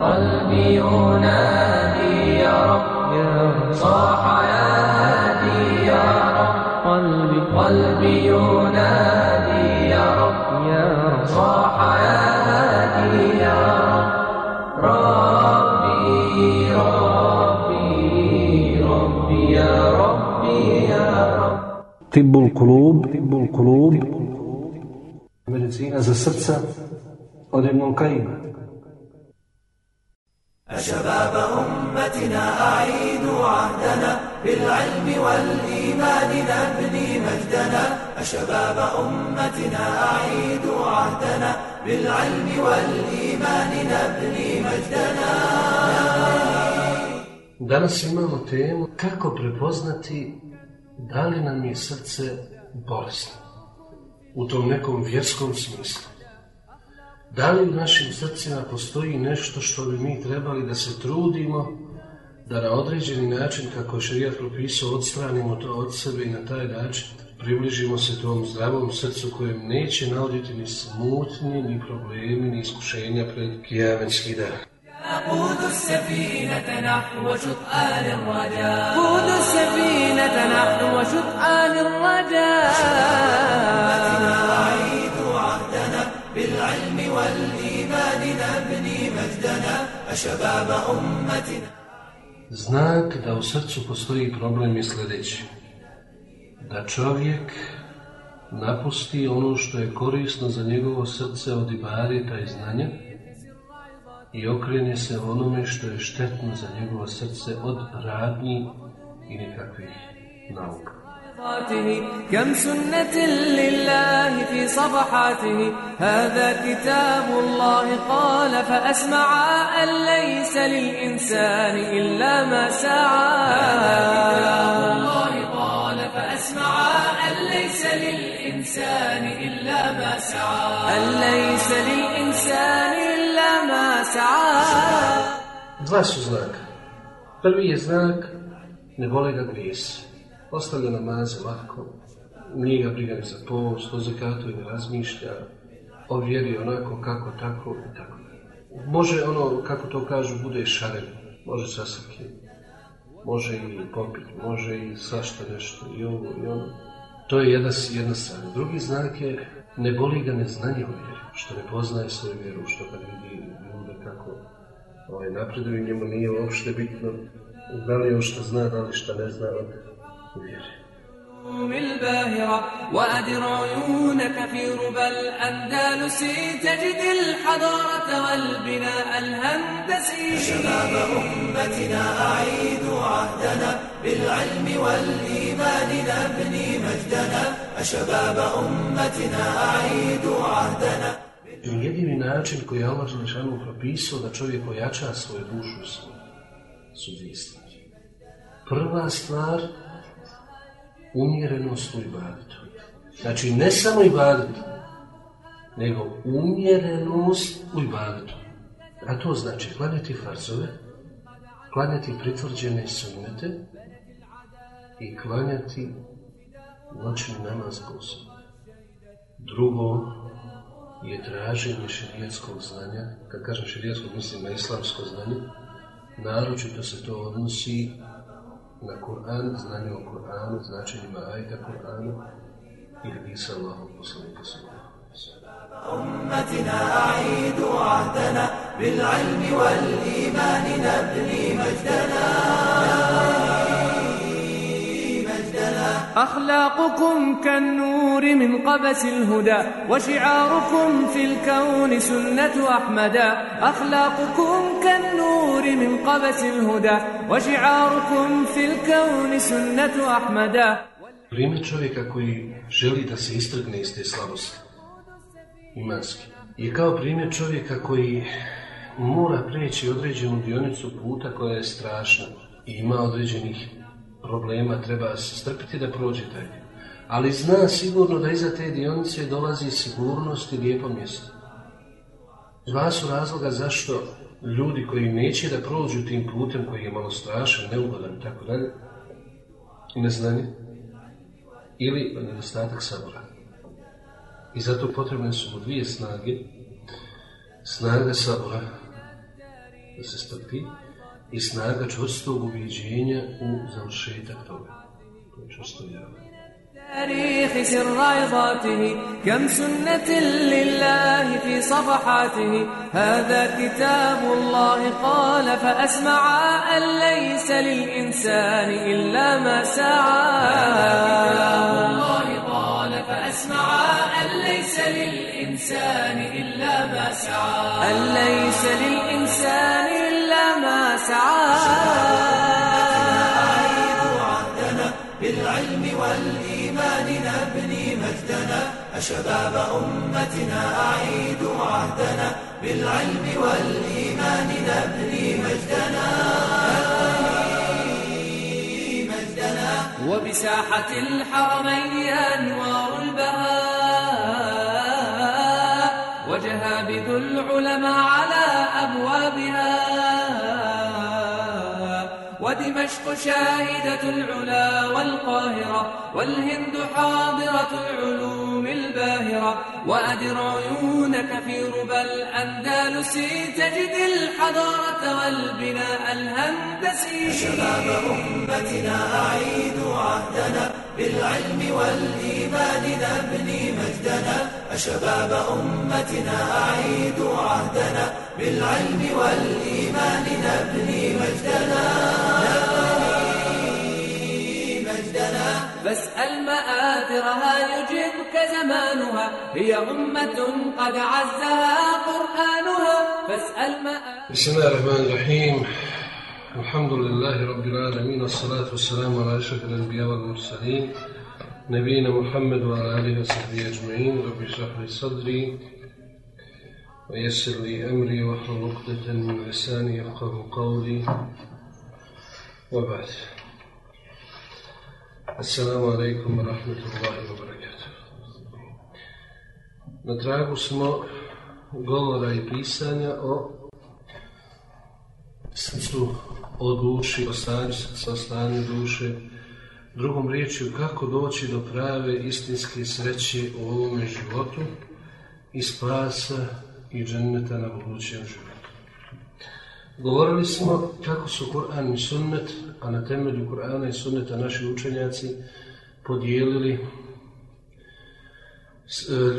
قلبي ينادي يا رب يا صاح يا هادي يا رب. قلبي قلبي ينادي يا رب يا رب. صاح يا هادي يا رب. ربي ربي ربي يا ربي يا رب. طب القلوب طب القلوب. Medicina za srca od Ibn Kajima. شباب أمتنا أعيدوا عهدنا بالعلم والإيمان نبني مجدنا شباب أمتنا أعيدوا عهدنا بالعلم والإيمان نبني مجدنا Danas imamo temu kako prepoznati da li nam je srce bolesno u tom nekom vjerskom smislu. Da li u našim srcima postoji nešto što bi mi trebali da se trudimo da na određeni način, kako je šerijat propisao, odstranimo to od sebe i na taj način približimo se tom zdravom srcu kojem neće nauditi ni smutnje, ni problemi, ni iskušenja pred kijametski dan. قود السفينة نحو شطآن الرجاء قود السفينة نحو شطآن الرجاء أعيدوا عهدنا بالعلم والإيمان نبني مجدنا شباب أمتنا Znak da u srcu postoji problem je sljedeći. Da čovjek napusti ono što je korisno za njegovo srce od ibarita i znanja i okrene se onome što je štetno za njegovo srce od radnji i nekakvih nauka. كم سنة لله في صفحاته. هذا كتاب الله قال فأسمع أن ليس للإنسان إلا ما سعى. هذا كتاب الله قال فأسمع أن ليس للإنسان إلا ما سعى. أن ليس للإنسان إلا ما سعى. Dva su znaka. Prvi je znak ne vole ga grijesi. Ostavlja namaze lako, nije ga briga za post, o zekatu i ne razmišlja, o vjeri onako kako tako i tako. Može ono, kako to kažu, bude šaren, može sasvim, može i popiti, može i svašta nešto, i ovo i ono. To je jedna, jedna strana. Drugi znak je ne boli ga neznanje o vjeri, što ne poznaje svoju vjeru, što kad vidi ljude kako ovaj, napreduju, njemu nije uopšte bitno da li on šta zna, da li šta ne zna. الباهرة وأدر عيونك في ربى الأندلس تجد الحضارة والبناء الهندسي شباب أمتنا أعيدوا عهدنا بالعلم والإيمان نبني مجدنا. شباب أمتنا أعيدوا عهدنا. I jedini način koji je Allah Želešanu propisao da čovjek ojača svoju dušu su, su dvije stvari. Prva stvar, umjerenost u ibadetu. Znači, ne samo ibadetu, nego umjerenost u ibadetu. A to znači klanjati farzove, klanjati pritvrđene sunnete i klanjati noćni namaz posebno. Drugo je traženje širijetskog znanja, kad kažem širijetskog mislim na islamsko znanje, naročito se to odnosi na Kur'an, znanje o Kur'anu, značenjima ajta Kur'anu i hadisa Allahog poslanika sallallahu أمتنا أعيدوا عهدنا بالعلم والإيمان نبني مجدنا أخلاقكم كالنور من قبس الهدى وشعاركم في الكون سنة أحمدا أخلاقكم كالنور من قبس الهدى وشعاركم في الكون سنة أحمدا Primjer čovjeka koji želi da se istrgne iz te slabosti, imanski, je kao primjer čovjeka koji mora preći određenu dionicu puta koja je strašna i ima određenih problema, treba se strpiti da prođe taj. Ali zna sigurno da iza te dionice dolazi sigurnost i lijepo mjesto. Dva su razloga zašto ljudi koji neće da prođu tim putem koji je malo strašan, neugodan i tako dalje, neznanje, ili nedostatak sabora. I zato potrebne su mu dvije snage. Snaga sabora da se strpi i snaga čvrstog uviđenja u završetak toga. To je čvrsto vjerovanje. تاريخ سر عظاته كم سنة لله في صفحاته هذا كتاب الله قال فأسمع أن ليس للإنسان إلا ما سعى كتاب الله قال فأسمع أن ليس للإنسان إلا ما سعى أن ليس للإنسان ما سعى بالعلم والإيمان نبني مجدنا أشباب أمتنا أعيدوا عهدنا بالعلم والإيمان نبني مجدنا وبساحة الحرمين أنوار البهاء وجهابذ العلماء على أبوابها. ودمشق شاهدة العلا والقاهرة والهند حاضرة العلوم الباهرة. وأدر عيونك في ربى الأندلس تجد الحضارة والبناء الهندسي. شباب أمتنا أعيدوا عهدنا بالعلم والإيمان نبني مجدنا. أشباب أمتنا أعيدوا عهدنا بالعلم والإيمان نبني مجدنا. فاسأل مآثرها يجبك زمانها. هي أمة قد عزها قرآنها. فاسأل مآثرها. بسم الله الرحمن الرحيم. الحمد لله رب العالمين والصلاة والسلام على أشرف الأنبياء والمرسلين نبينا محمد وعلى آله وصحبه أجمعين. رب اشرح لي صدري ويسر لي أمري واحلل عقدة من لساني يفقه قولي. وبعد. Assalamu alaikum wa rahmatullahi wa barakatuh. Na tragu smo govora i pisanja o srcu, o duši, o stanju, sa stanju duše. Drugom riječju, kako doći do prave istinske sreće u ovome životu i spasa i dženneta na budućem životu. Govorili smo kako su Kur'an i sunnet, a na temelju Kur'ana i sunneta naši učenjaci podijelili e,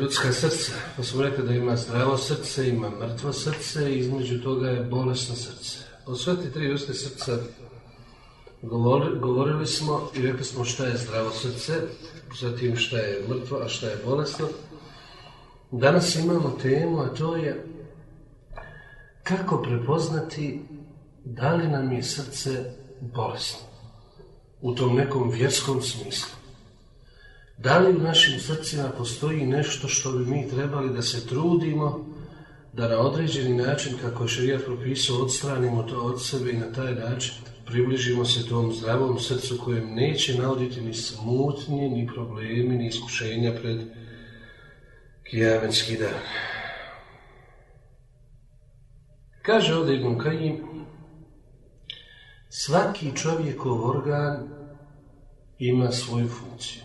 ljudska srca. Pa smo rekli da ima zdravo srce, ima mrtvo srce i između toga je bolesno srce. Od sve te tri vrste srca govori- govorili smo i rekli smo šta je zdravo srce, zatim šta je mrtvo, a šta je bolesno. Danas imamo temu, a to je kako prepoznati da li nam je srce bolesno u tom nekom vjerskom smislu. Da li u našim srcima postoji nešto što bi mi trebali da se trudimo da na određeni način, kako je šerijat propisao, odstranimo to od sebe i na taj način približimo se tom zdravom srcu kojem neće navoditi ni smutnje, ni problemi, ni iskušenja pred kijametski dan. Kaže ovdje Ibn Kajim, svaki čovjekov organ ima svoju funkciju.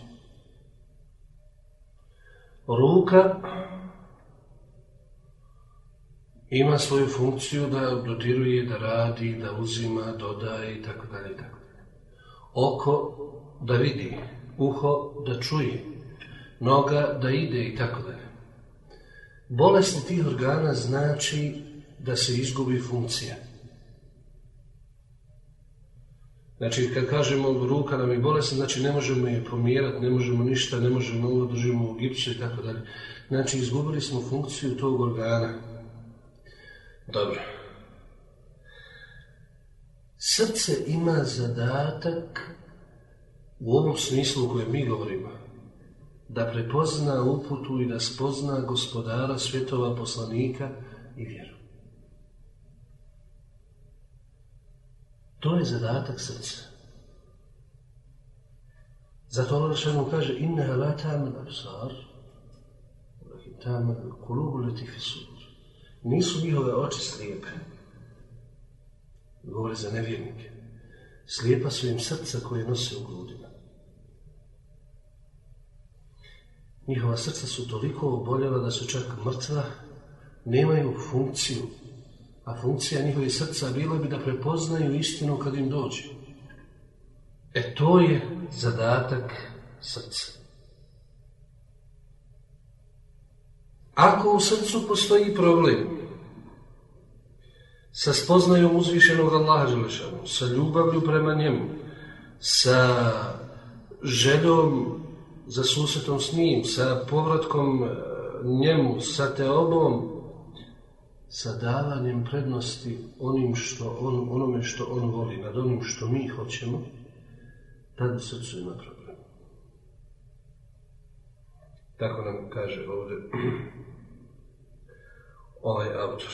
Ruka ima svoju funkciju da dodiruje, da radi, da uzima, dodaje i tako dalje. Oko da vidi, uho da čuje, noga da ide i tako dalje. Bolesni tih organa znači da se izgubi funkcija. Znači, kad kažemo ruka nam je bolesna, znači ne možemo je pomjerati, ne možemo ništa, ne možemo ovo držimo u gipsu i tako dalje. Znači, izgubili smo funkciju tog organa. Dobro. Srce ima zadatak u ovom smislu u kojem mi govorimo, da prepozna uputu i da spozna gospodara svjetova poslanika i vjeru. To je zadatak srca. Zato Allah šanu kaže inneha la ta'mal absar, ta'mal kulubu fi sudur. Nisu njihove oči slijepe. Govore za nevjernike. Slijepa su im srca koje nose u grudima. Njihova srca su toliko oboljela da su čak mrtva, nemaju funkciju A funkcija njihovih srca bila bi da prepoznaju istinu kad im dođe. E to je zadatak srca. Ako u srcu postoji problem sa spoznajom uzvišenog Allaha Želešanu, sa ljubavlju prema njemu, sa željom za susretom s njim, sa povratkom e, njemu, sa teobom, sa davanjem prednosti onim što on, onome što on voli, nad onim što mi hoćemo, tad u srcu ima problem. Tako nam kaže ovdje ovaj autor.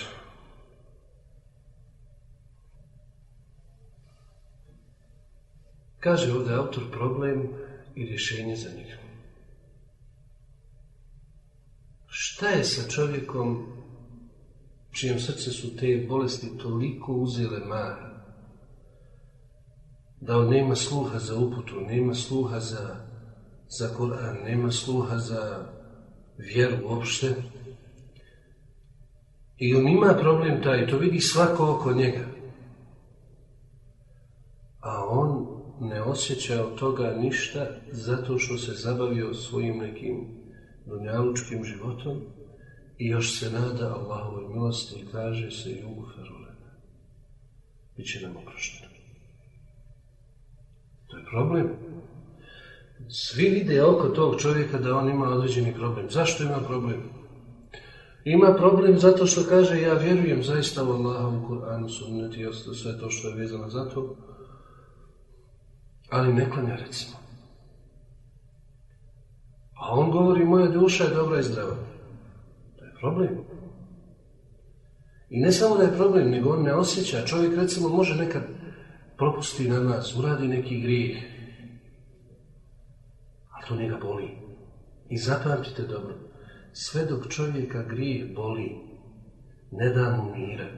Kaže ovdje autor problem i rješenje za njega. Šta je sa čovjekom čijem srce su te bolesti toliko uzele mara, da on nema sluha za uputu, nema sluha za, za Koran, nema sluha za vjeru uopšte. I on ima problem taj, to vidi svako oko njega. A on ne osjeća od toga ništa zato što se zabavio svojim nekim dunjalučkim životom i još se nada Allahovoj milosti i kaže se jugu ferulena. Biće nam oprošteno. To je problem. Svi vide oko tog čovjeka da on ima određeni problem. Zašto ima problem? Ima problem zato što kaže ja vjerujem zaista u Allaha, u Kur'anu, sunnet i sve to što je vezano za to, ali ne klanja recimo. A on govori moja duša je dobra i zdrava. Problem. I ne samo da je problem, nego on ne osjeća. Čovjek recimo može nekad propusti na nas, uradi neki grijeh. A to njega boli. I zapamtite dobro, sve dok čovjeka grijeh boli, ne da mu mira.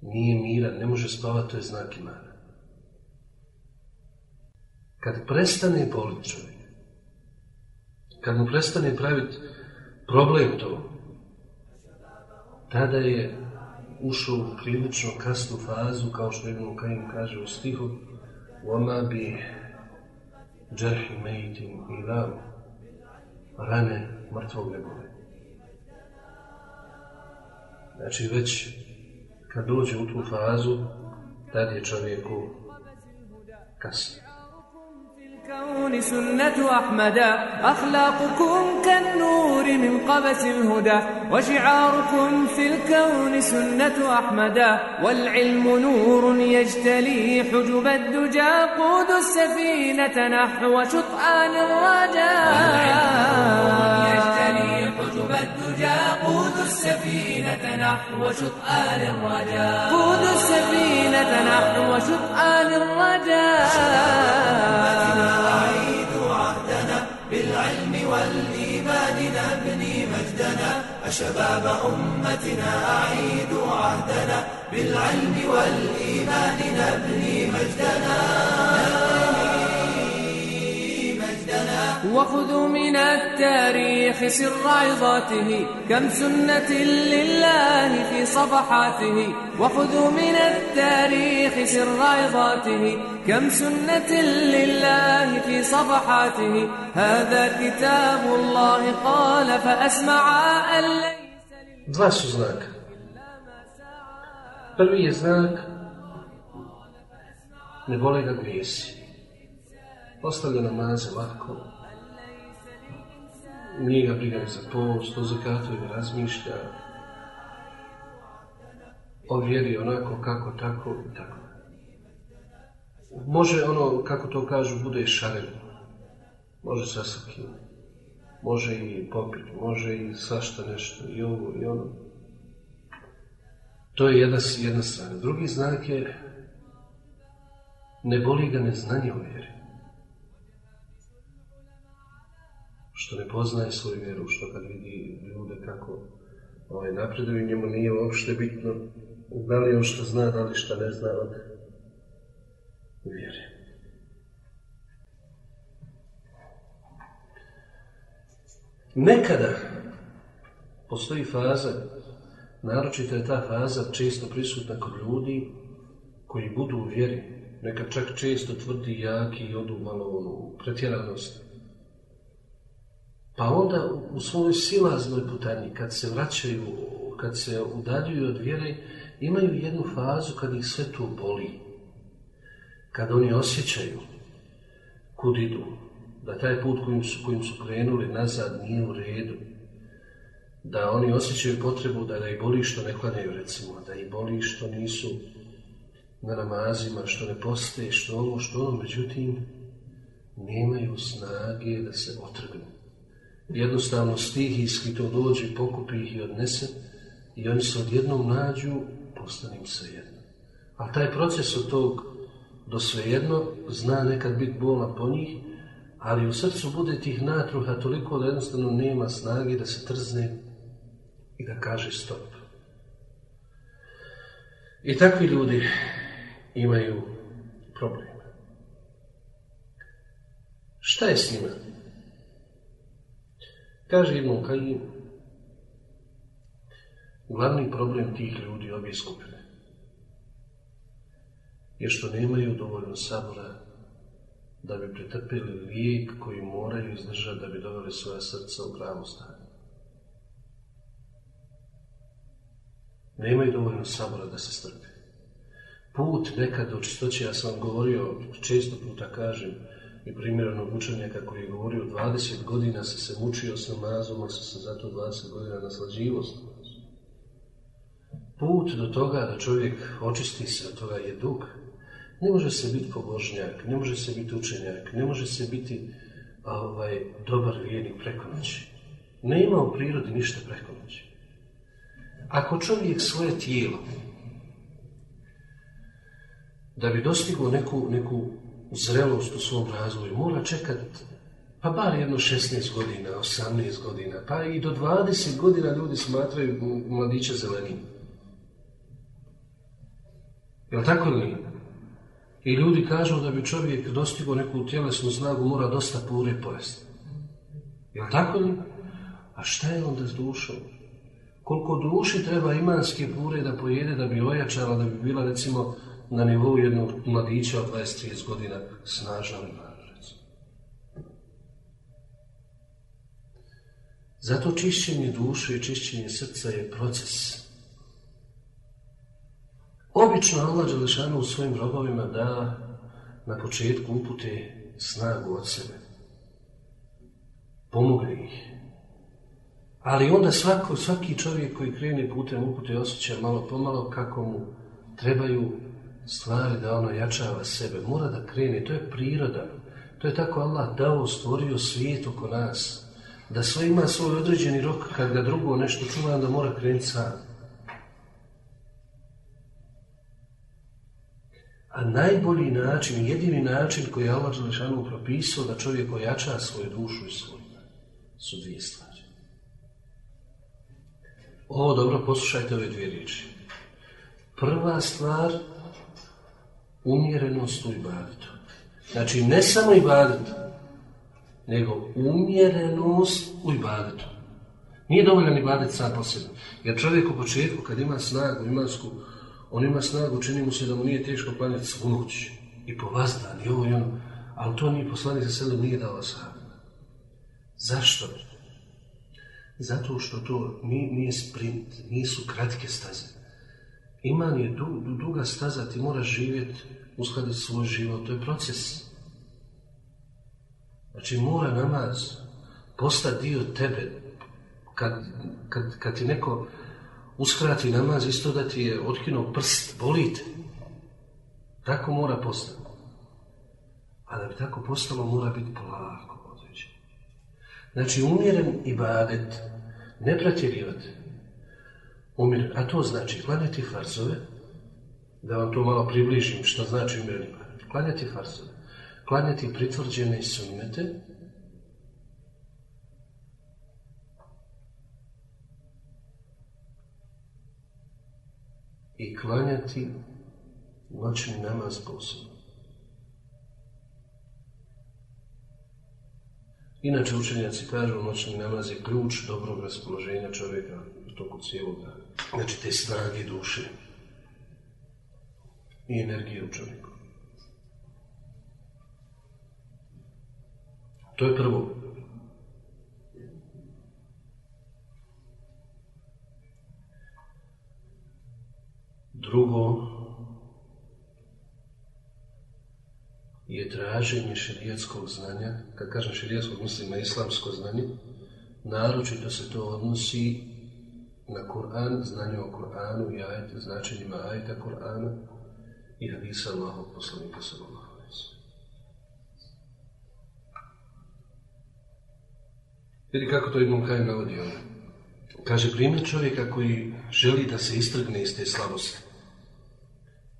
Nije mira, ne može spavati, to je znak imana. Kad prestane boliti čovjek, kad mu prestane praviti problem to, tada je ušao u prilično kasnu fazu, kao što Ibn Kajim kaže u stihu, وَمَا bi جَرْحِ مَيْتٍ إِلَامُ rane mrtvog ne bole. Znači već kad dođe u tu fazu, tad je čovjeku kasno. الكون سنة أحمدا أخلاقكم كالنور من قبس الهدى وشعاركم في الكون سنة أحمدا والعلم نور يجتلي حجب الدجى قود السفينة نحو شطآن الرجاء يجتلي حجب الدجى قود السفينة نحو شطآن الرجاء قود السفينة نحو شطآن الرجاء بالعلم والإيمان نبني مجدنا أشباب أمتنا أعيد عهدنا بالعلم والإيمان نبني مجدنا. وخذوا من التاريخ سر عظاته كم سنة لله في صفحاته وخذوا من التاريخ سر عظاته كم سنة لله في صفحاته هذا كتاب الله قال فأسمع أن ليس znaka. Prvi je znak ne vole ga grijesi. Ostavlja namaze lako, nije ga briga za post, o zakatu ne razmišlja, o vjeri onako kako tako i tako. Može ono, kako to kažu, bude i šaren, može sasakim, može i popiti, može i svašta nešto, i ovo i ono. To je jedna, jedna strana. Drugi znak je ne boli ga neznanje o vjeri. Što ne poznaje svoju vjeru, što kad vidi ljude kako ovaj, napreduju, njemu nije uopšte bitno da li on što zna, da li što ne zna od vjere. Nekada postoji faza Naročito je ta faza često prisutna kod ljudi koji budu u vjeri, neka čak često tvrdi jaki i odu malo pretjeranost. Pa onda u svojoj silaznoj putanji, kad se vraćaju, kad se udaljuju od vjere, imaju jednu fazu kad ih sve to boli. Kad oni osjećaju kud idu, da taj put kojim su, kojim su krenuli nazad nije u redu, da oni osjećaju potrebu da, da ih boli što ne klanjaju, recimo, da ih boli što nisu na namazima, što ne postoje, što ovo, što ono, međutim, nemaju snage da se otrgnu. Jednostavno stihijski to dođe, pokupi ih i odnese i oni se odjednom nađu, postanim se jedno. A taj proces od tog do svejedno zna nekad biti bolan po njih, ali u srcu bude tih natruha toliko da jednostavno nema snage da se trzne i da kaže stop. I takvi ljudi imaju problema. Šta je s njima? Kaže Ibn Kajim, glavni problem tih ljudi obje skupine je što nemaju dovoljno sabora da bi pretrpili lijek koji moraju izdržati da bi doveli svoja srca u pravo stanje. Nemaju dovoljno sabora da se strpe. Put nekad do čistoće, ja sam govorio, često puta kažem, i primjerenog učenjaka koji je govorio 20 godina se se mučio s namazom, ali se se zato 20 godina naslađivo s namazom. Put do toga da čovjek očisti se od toga je dug. Ne može se biti pobožnjak, ne može se biti učenjak, ne može se biti ovaj, dobar vijenik preko noći. Ne ima u prirodi ništa preko noći. Ako čovjek svoje tijelo, da bi dostigao neku, neku zrelost u svom razvoju, mora čekat pa bar jedno 16 godina, 18 godina, pa i do 20 godina ljudi smatraju mladića zelenim. Jel tako li? I ljudi kažu da bi čovjek dostigao neku tjelesnu snagu mora dosta pure pojesti. Jel tako li? A šta je onda s dušom? Koliko duši treba imanske pure da pojede da bi ojačala, da bi bila recimo na nivou jednog mladića od 20-30 godina snažna recimo. Zato čišćenje duše i čišćenje srca je proces. Obično Allah Đelešanu u svojim robovima da na početku upute snagu od sebe. Pomogne ih. Ali onda svako, svaki čovjek koji krene putem upute osjeća malo pomalo kako mu trebaju stvari da ono jačava sebe. Mora da krene, to je priroda. To je tako Allah dao, stvorio svijet oko nas. Da sve ima svoj određeni rok kad ga drugo nešto čuva, da mora krenuti sam. A najbolji način, jedini način koji je Allah Želešanu propisao da čovjek ojača svoju dušu i svoju su dvije stvari. Ovo dobro, poslušajte ove dvije riječi. Prva stvar, umjerenost u ibadetu. Znači, ne samo ibadet, nego umjerenost u ibadetu. Nije dovoljan ibadet sam po sebi. Jer čovjek u početku, kad ima snagu imansku, on ima snagu, čini mu se da mu nije teško planjati svu noć. I po vazdan, i ovo i ono. Ali to nije poslanik za sebe nije dao sam. Zašto? Zato što to nije sprint, nisu kratke staze. Iman je du, duga staza, ti moraš živjeti, uskladiti svoj život, to je proces. Znači mora namaz postati dio tebe. Kad, kad, kad ti neko uskrati namaz, isto da ti je otkinuo prst, bolite. Tako mora postati. A da bi tako postalo, mora biti polako. Znači, umjeren ibadet, ne pretjerivati. Umjeren, a to znači klanjati farzove, da vam to malo približim što znači umjeren ibadet. Klanjati farzove, klanjati pritvrđene sunnete, i klanjati noćni namaz posebno. Inače učenjaci kažu noćni namaz je ključ dobrog raspoloženja čovjeka u toku cijelog dana. znači te snage duše i energije u čovjeku. To je prvo. Drugo je traženje širijetskog znanja. Kad kažem širijetskog, mislim na islamsko znanje. Naročito se to odnosi na Kur'an, znanje o Kur'anu i značenjima ajeta Kur'ana i hadisa Allahog poslanika sallallahu Vidi kako to Ibn Kajim navodi ovdje. Kaže, primjer čovjeka koji želi da se istrgne iz te slabosti,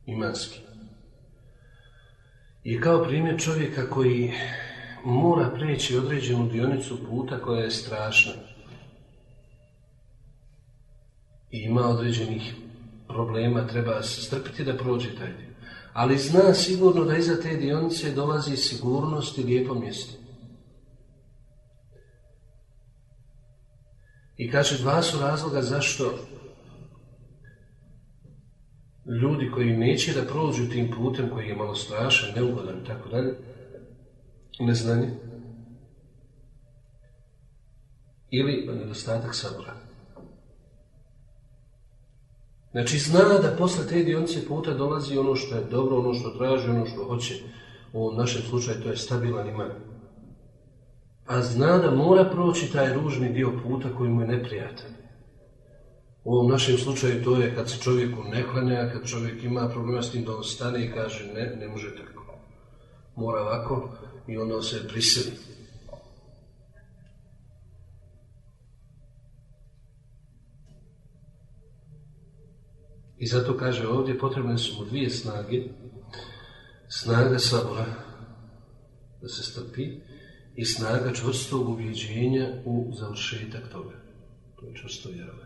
imanski, je kao primjer čovjeka koji mora preći određenu dionicu puta koja je strašna i ima određenih problema, treba se strpiti da prođe taj dio. Ali zna sigurno da iza te dionice dolazi sigurnost i lijepo mjesto. I kaže, dva su razloga zašto ljudi koji neće da prođu tim putem koji je malo strašan, neugodan i tako dalje, neznanje, ili nedostatak sabora. Znači zna da posle te dionice puta dolazi ono što je dobro, ono što traži, ono što hoće. U našem slučaju to je stabilan iman. A zna da mora proći taj ružni dio puta koji mu je neprijatan. U ovom našem slučaju to je kad se čovjeku ne klanja, kad čovjek ima problema s tim da on stane i kaže ne, ne može tako. Mora ovako i onda se prisili. I zato kaže ovdje potrebne su mu dvije snage. Snaga sabora da se strpi i snaga čvrstog uvjeđenja u završetak toga. To je čvrsto vjerovanje.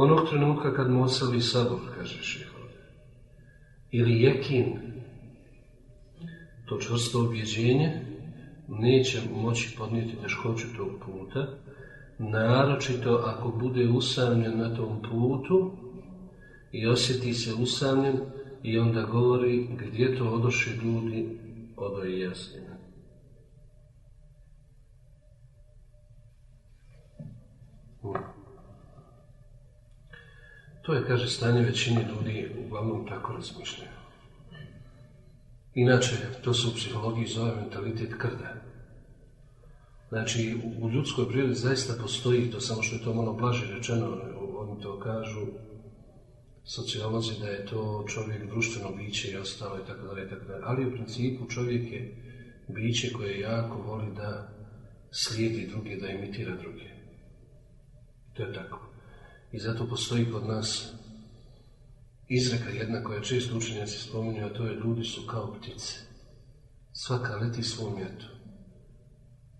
Onog trenutka kad mu osali sabor, kaže šeho, ili jekin, to čvrsto objeđenje, neće moći podnijeti teškoću tog puta, naročito ako bude usamljen na tom putu i osjeti se usamljen i onda govori gdje to odoše ljudi, odo je jasnina. To je, kaže, stanje većini ljudi uglavnom tako razmišljaju. Inače, to se u psihologiji zove mentalitet krda. Znači, u ljudskoj prirodi zaista postoji to, samo što je to malo blaže rečeno, oni to kažu, sociolozi, da je to čovjek društveno biće i ostalo i tako dalje, tako dalje. Ali u principu čovjek je biće koje jako voli da slijedi druge, da imitira druge. To je tako. I zato postoji kod nas izreka jedna koja često učenjaci spominju, a to je ljudi su kao ptice. Svaka leti svom mjetu.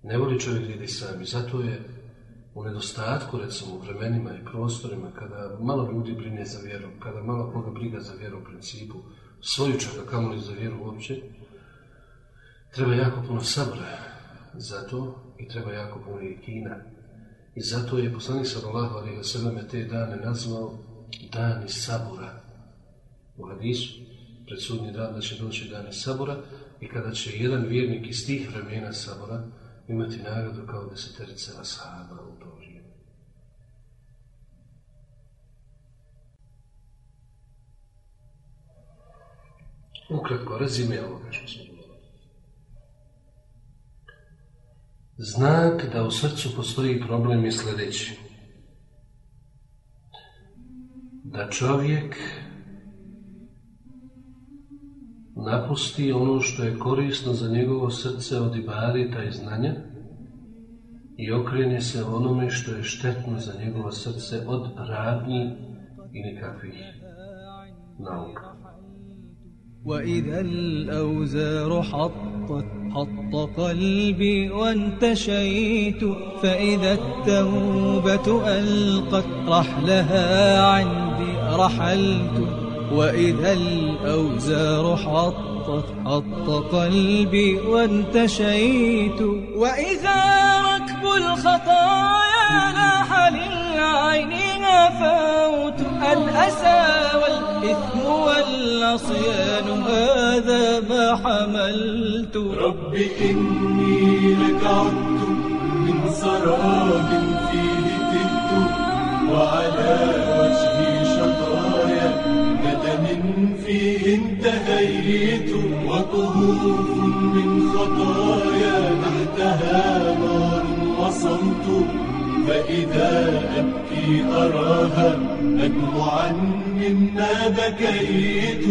Ne voli čovjek ljudi sami. Zato je u nedostatku, recimo, u vremenima i prostorima, kada malo ljudi brine za vjeru, kada malo koga briga za vjeru u principu, svoju čaka kamoli za vjeru uopće, treba jako puno sabora za to i treba jako puno i kina i zato je poslanik sallallahu alejhi ve sellem te dane nazvao dani sabora. U hadisu pred sudnji dan da će doći dani sabora i kada će jedan vjernik iz tih vremena sabora imati nagradu kao deseterica ashaba u to vrijeme. Ukratko, rezime ovoga što smo Znak da u srcu postoji problem je sljedeći. Da čovjek napusti ono što je korisno za njegovo srce od ibarita i znanja i okrene se onome što je štetno za njegovo srce od radnji i nekakvih nauka. وإذا الأوزار حطت حط قلبي وانتشيت فإذا التوبة ألقت رحلها عندي رحلت. وإذا الأوزار حطت حط قلبي وانتشيت وإذا ركب الخطايا هفوت الأسى والإثم والعصيان هذا ما حملت رب إني لك عدت من سراب فيه تبت وعلى وجهي شطايا ندم فيه انتهيت وكهوف من خطايا تحتها نار وصمت. فإذا أبكي أراها أدمعا مما بكيت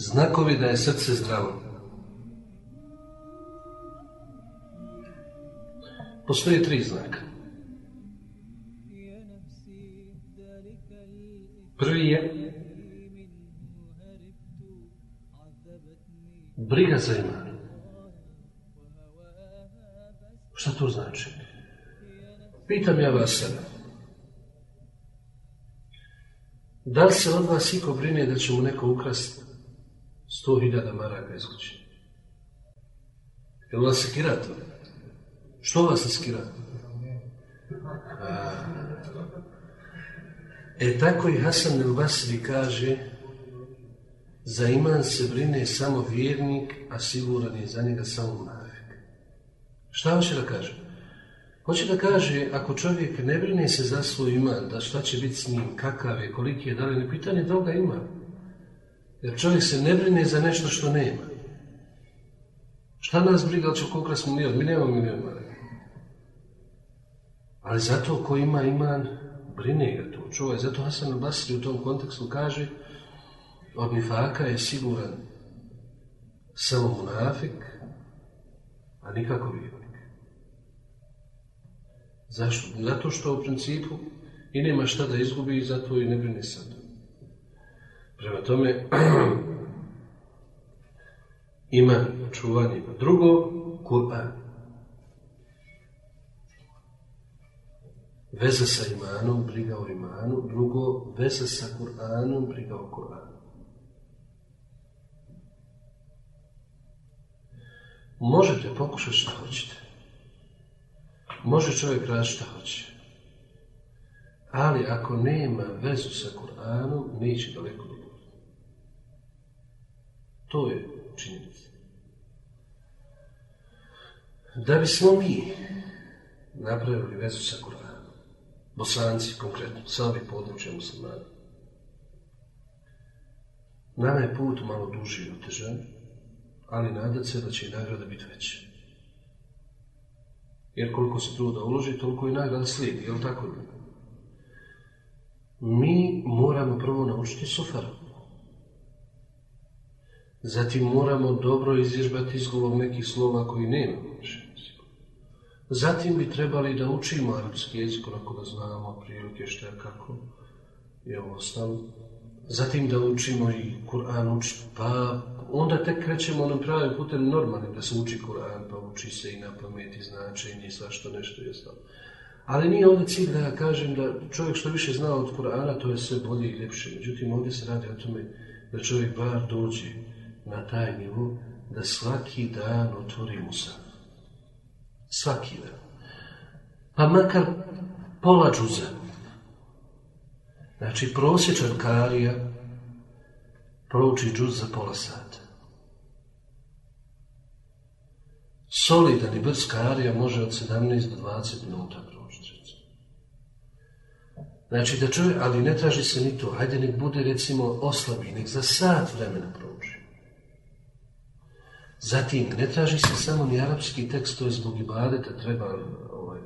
Znakovi da je srce zdravo. Postoje tri znaka. Prvi je briga za iman. Šta to znači? Pitam ja vas sada. Da li se od vas iko brine da će mu neko ukrasti sto hiljada maraka iz kuće? Jel vas sekira to? Što vas sekira? E tako i Hasan el Basri kaže za iman se brine samo vjernik, a siguran je za njega samo. Šta hoće da kaže? Hoće da kaže, ako čovjek ne brine se za svoj iman, da šta će biti s njim, kakav je, koliki je, da li ne pitanje da ima. Jer čovjek se ne brine za nešto što nema. Šta nas briga, ali će koliko smo? Mi nemamo maraka. Ali zato ko ima iman, brine ga to, čuvaj. Zato Hasan al-Basri u tom kontekstu kaže od nifaka je siguran samo munafik, a nikako vjernik. Zašto? Zato što u principu i nema šta da izgubi i zato i ne brine sad. Prema tome, ima čuvanje. Drugo, Kur'an. Veza sa imanom, briga o imanu. Drugo, veza sa Kur'anom, briga o Kur'anu. Možete pokušati šta hoćete. Može čovjek raditi šta hoće. Ali ako nema vezu sa Kur'anom, neće daleko do To je činjenica. Da bismo mi napravili vezu sa Kur'anom, bosanci konkretno, sa ovih područja muslimana, nama je put malo duži i otežan, ali nadat se da će i nagrada biti veća. Jer koliko se truda uloži, toliko i nagrada slijedi, jel tako? Mi moramo prvo naučiti sofara. Zatim moramo dobro izvježbati izgovor nekih slova koji nema Zatim bi trebali da učimo arapski jezik, onako da znamo prilike šta je kako je ostalo. Zatim da učimo i Kur'an učiti, pa onda tek krećemo onom pravim putem normalnim da se uči Kur'an, pa uči se i na pameti značenje i svašta nešto je ostalo. Ali nije ovdje cilj da kažem da čovjek što više zna od Kur'ana, to je sve bolje i ljepše. Međutim, ovdje se radi o tome da čovjek bar dođe na taj nivo da svaki dan otvori musa. Svaki dan. Pa makar pola džuza. Znači, prosječan karija prouči džuz za pola sata. Solidan i brz karija može od 17 do 20 minuta proučiti. Znači da čovjek, ali ne traži se ni to, hajde nek bude recimo oslabi, nek za sat vremena prouči. Zatim, ne traži se samo ni arapski tekst, to je zbog ibadeta, treba, ovaj,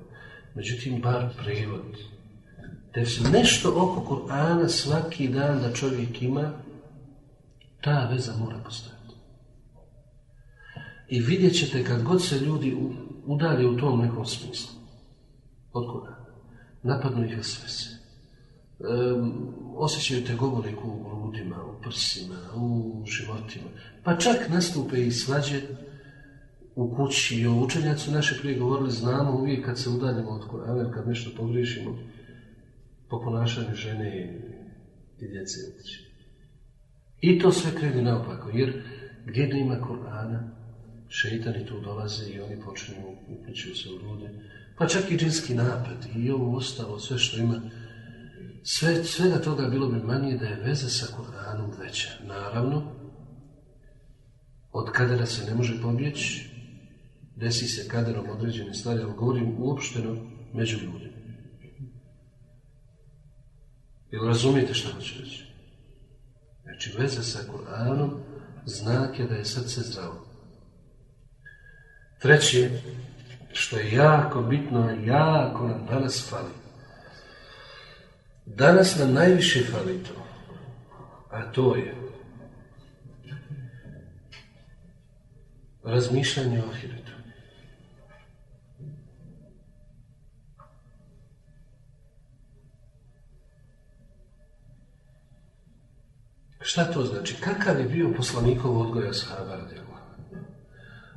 međutim, bar prevod. Da se nešto oko Kur'ana svaki dan da čovjek ima, ta veza mora postojati. I vidjet ćete kad god se ljudi udalje u tom nekom smislu, od Kur'ana, napadnu ih sve osjećaju te govorniku u grudima, u prsima, u životima. Pa čak nastupe i svađe u kući. I o učenjaci su naše prije govorili, znamo uvijek kad se udaljimo od Korana, kad nešto pogriješimo, po ponašanju žene i djece. I to sve krene naopako, jer gdje nema Korana, šeitani tu dolaze i oni počinju, upličuju se u ljude. Pa čak i džinski napad i ovo ostalo, sve što ima, sve, svega toga bilo bi manje da je veza sa Koranom veća. Naravno, od kadera se ne može pobjeći, desi se kaderom određene stvari, ali govorim uopšteno među ljudima. Jel razumijete što hoću reći? Znači, veza sa Koranom znak je da je srce zdravo. Treće, što je jako bitno, jako nam danas fali. Danas nam najviše fali to, a to je razmišljanje o ahiretu. Šta to znači? Kakav je bio poslanikov odgoj ashaba radijallahu?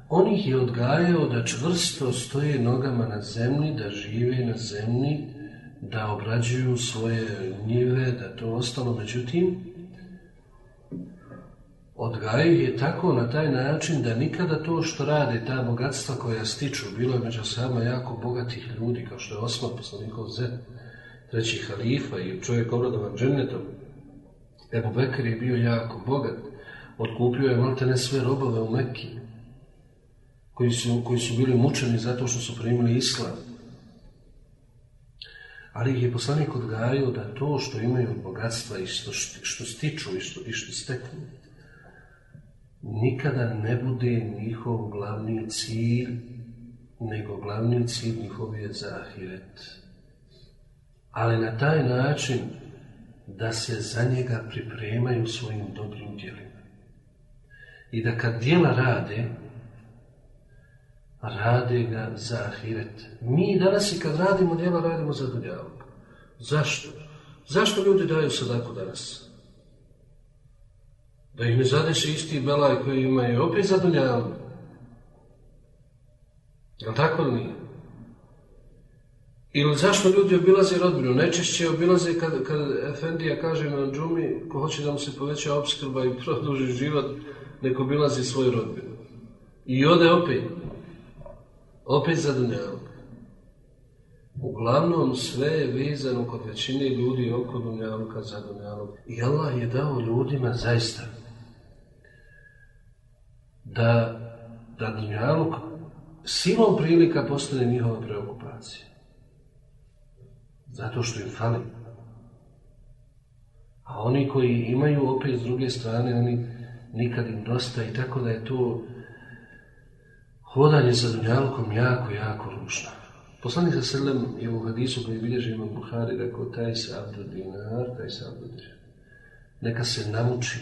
On ih je odgajao da čvrsto stoje nogama na zemlji, da žive na zemlji, da obrađuju svoje njive, da to ostalo. Međutim, odgajaju je tako na taj način da nikada to što rade, ta bogatstva koja stiču, bilo je među sama jako bogatih ljudi, kao što je Osman poslanikov Zed, treći halifa i čovjek obradovan džennetom, Ebu Bekr je bio jako bogat, otkupio je maltene sve robove u Mekki, koji su, koji su bili mučeni zato što su primili islam. Ali ih je poslanik odgajao da to što imaju od bogatstva i što, što stiču i što, i što steknu, nikada ne bude njihov glavni cilj, nego glavni cilj njihov je za ahiret. Ali na taj način da se za njega pripremaju svojim dobrim djelima. I da kad djela rade, rade ga za ahiret. Mi danas i kad radimo djela, radimo za dunjavog. Zašto? Zašto ljudi daju sadaku danas? Da ih ne zadeše isti belaj koji imaju opet za dunjavog. Jel tako li nije? Ili zašto ljudi obilaze rodbinu? Najčešće obilaze kad, kad Efendija kaže na džumi, ko hoće da mu se poveća opskrba i produži život, neko obilazi svoju rodbinu. I ode opet. Opet za dunjavog. Uglavnom sve je vezano kod većine ljudi oko dunjaluka za. I Allah je dao ljudima zaista da, da dunjaluk silom prilika postane njihova preokupacija. Zato što im fali. A oni koji imaju opet s druge strane, oni nikad im dosta i tako da je to hodanje za dunjalkom jako, jako ružno. Poslanik sa Selem je u hadisu koji bilježi imam Buhari rekao taj se abdu dinar, taj se abdu dinar. Neka se namuči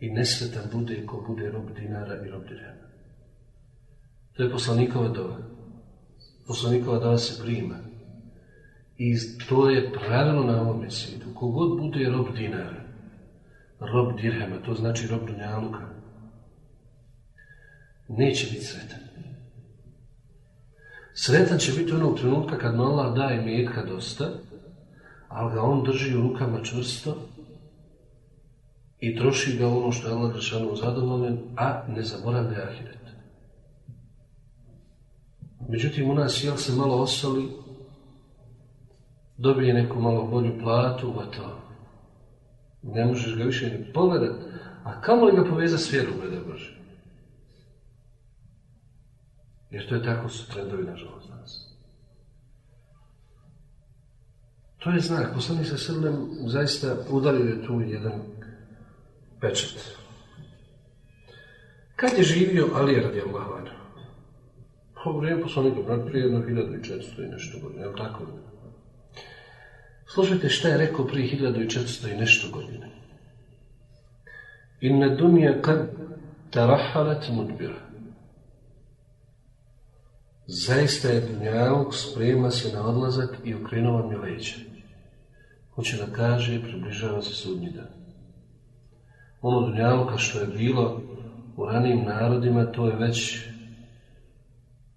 i nesretan bude ko bude rob dinara i rob dirhema. To je poslanikova dova. Poslanikova dova se prima. I to je pravilo na ovom svijetu. Kogod bude rob dinara, rob dirhema, to znači rob dunjaluka, neće biti sretan. Sretan će biti onog trenutka kad mu Allah daje metka dosta, ali ga on drži u rukama čvrsto i troši ga ono što je Allah Đelšanu zadovoljen, a ne zaboravlja ahiret. Međutim, u nas jel se malo osoli, dobije neku malo bolju platu, gotovo. Ne možeš ga više ni pogledat, a kamo li ga poveza s vjerom, gleda Bože? Jer to je tako su trendovi, nažalost, nas. To je znak. Poslanik sa Srlem zaista udario je tu jedan pečet. Kad je živio Ali radi Allah Pa u vrijeme poslanika, prije jedno 1400 i nešto godina, je li tako? Slušajte šta je rekao prije 1400 i nešto godine. Inna dunja kad tarahalat mudbira. Zaista je dunjalog sprema se na odlazak i okrenuo vam je leđa. Hoće da kaže, približava se sudnji dan. Ono dunjaluka što je bilo u ranijim narodima, to je već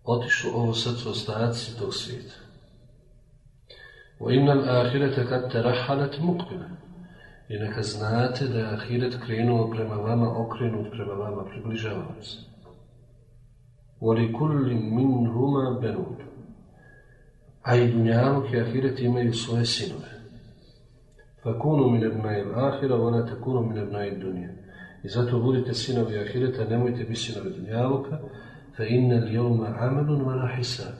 otišlo ovo srce ostaci tog svijeta. وَإِنَّ الْآخِرَةَ قَدْ تَرَحَلَتْ مُقْبِلًا I neka znate da je ahiret krenuo prema vama, okrenut prema vama, približava vam se. وَلِكُلِّ مِنْهُمَا بَنُونَ A i dunjaluk i ahiret imaju svoje sinove. فَكُونُوا مِنَ ابْنَاءِ الْآخِرَ وَلَا تَكُونُوا مِنَ ابْنَاءِ الدُّنْيَا I zato budite sinovi ahireta, nemojte biti sinovi dunjaluka, فَإِنَّ الْيَوْمَ عَمَلٌ وَلَا حِسَابٌ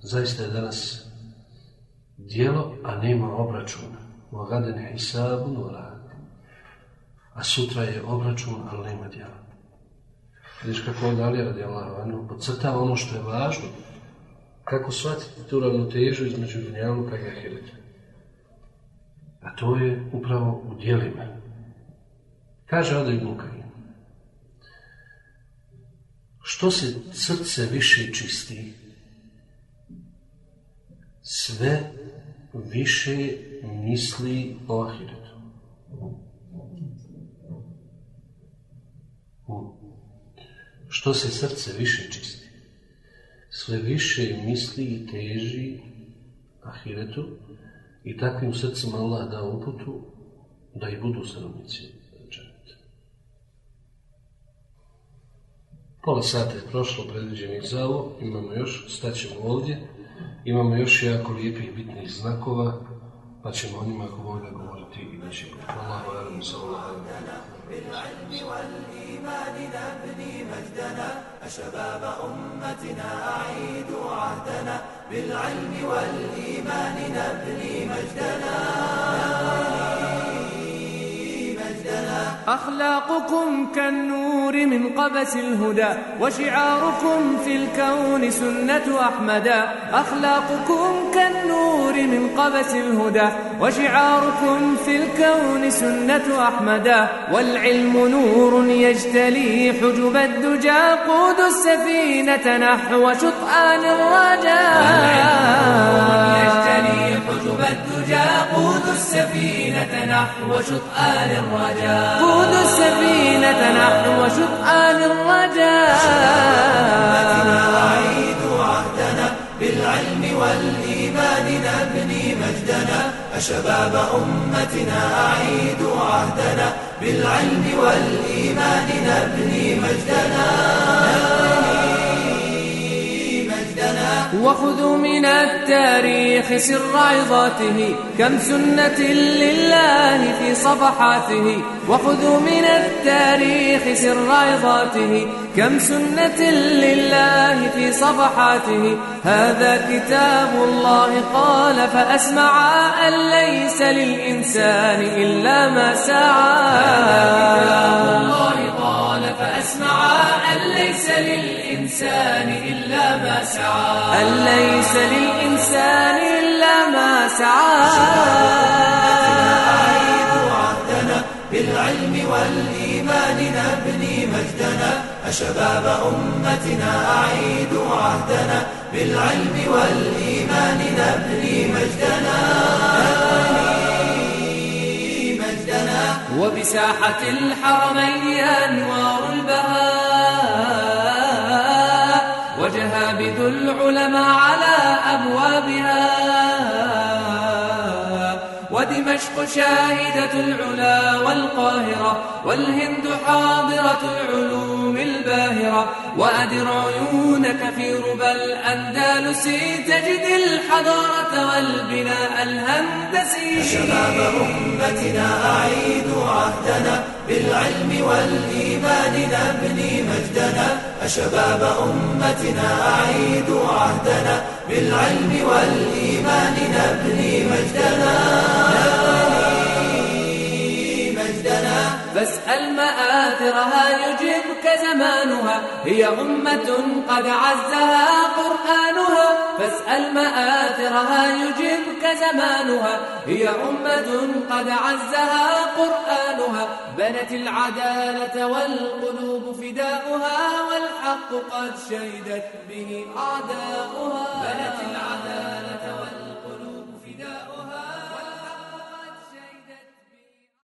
Zaista je danas djelo, a nema obračuna. Mogaden hisabun urad. A sutra je obračun, ali nema djela. Vidiš kako ovdje dalje radi Allah, podcrtava ono što je važno. Kako shvatiti tu ravnotežu između dunjaluka i ahireta? A to je upravo u djelima. Kaže odaj Ibn Što se srce više čisti, sve više misli o ahiretu. Što se srce više čisti, sve više misli i teži ahiretu i takvim srcima Allah da uputu da i budu stanovnici dženeta. Pola sata je prošlo predviđenih za ovo, imamo još, staćemo ovdje, imamo još jako lijepih bitnih znakova, pa ćemo o njima ako Bog da govoriti i ćemo. Allahu alam, sallallahu. بالعلم والإيمان نبني مجدنا أشباب أمتنا أعيدوا عهدنا بالعلم والإيمان نبني مجدنا أخلاقكم كالنور من قبس الهدى وشعاركم في الكون سنة أحمدا أخلاقكم كالنور من قبس الهدى وشعاركم في الكون سنة أحمدا والعلم نور يجتلي حجب الدجى قود السفينة نحو شطآن الرجاء. يجتلي حجب الدجى قود السفينة نحو شطآن الرجاء. قود السفينة نحو شطآن الرجاء. أعيد عهدنا بالعلم والإيمان نبني مجدنا. أشباب أمتنا أعيد عهدنا بالعلم والإيمان نبني مجدنا. وخذوا من التاريخ سر عظاته كم سنة لله في صفحاته. وخذوا من التاريخ سر عظاته كم سنة لله في صفحاته. هذا كتاب الله قال فأسمع أن ليس للإنسان إلا ما سعى. هذا كتاب الله قال فأسمع أن ليس للإنسان إلا ما سعى. أن ليس للإنسان إلا ما سعى. بالعلم والإيمان نبني مجدنا. أشباب أمتنا أعيد عهدنا. بالعلم والإيمان نبني مجدنا. نبني مجدنا. وبساحة الحرمين أنوار البهاء. وجهابذ العلماء على أبوابها. ودمشق شاهدة العلا والقاهرة والهند حاضرة العلوم الباهرة. وأدر عيونك في ربى الأندلس تجد الحضارة والبناء الهندسي شباب أمتنا أعيد عهدنا. بالعلم والإيمان نبني مجدنا. أشباب أمتنا أعيد عهدنا. بالعلم والإيمان نبني مجدنا. فاسأل مآثرها يجبك زمانها. هي أمة قد عزها قرآنها. فاسأل مآثرها يجبك زمانها. هي أمة قد عزها قرآنها. بنت العدالة والقلوب فداؤها والحق قد شهدت به أعداؤها. بنت العدالة